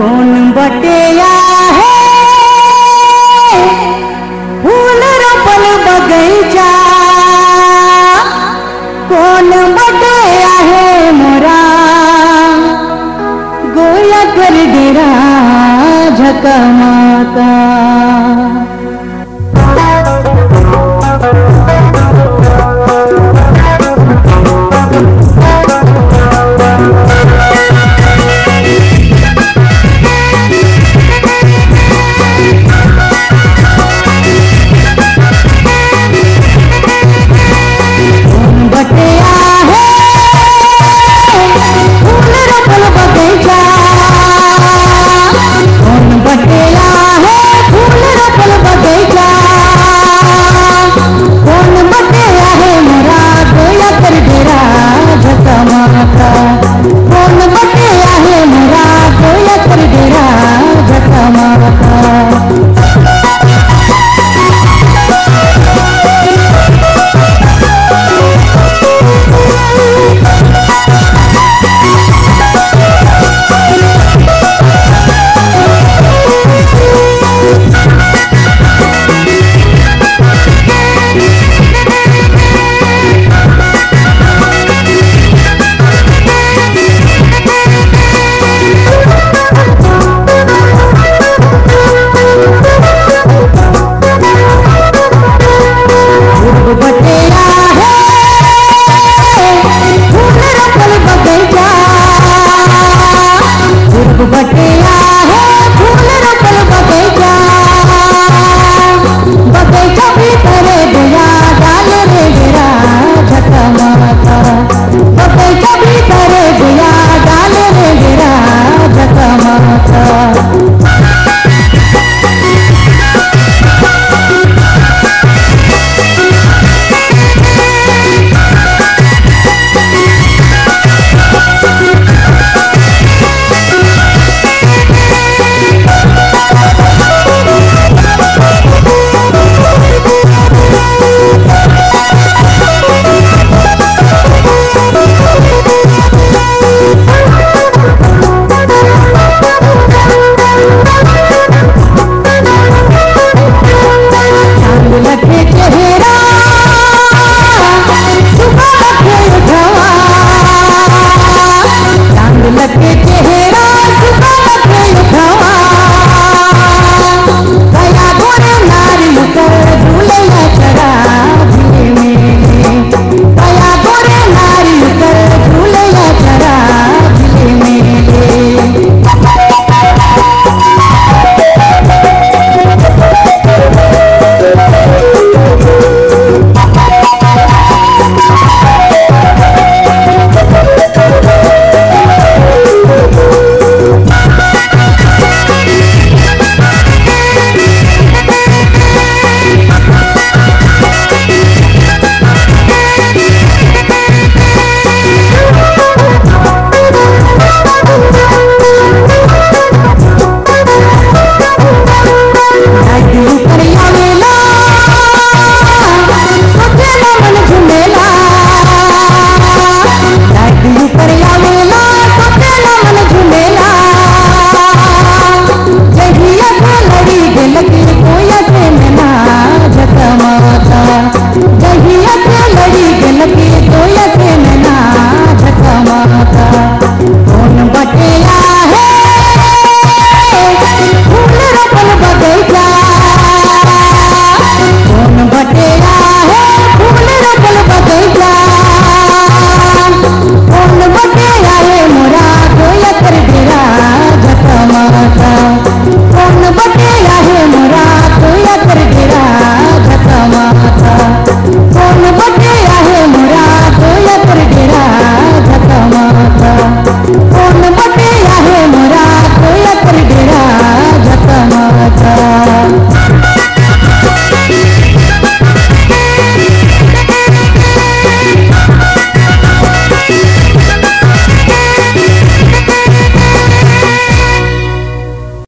कौन बटेया है? फूल रोपल बगैचा। कौन है मोरा? गोया कर डेरा झकमाता।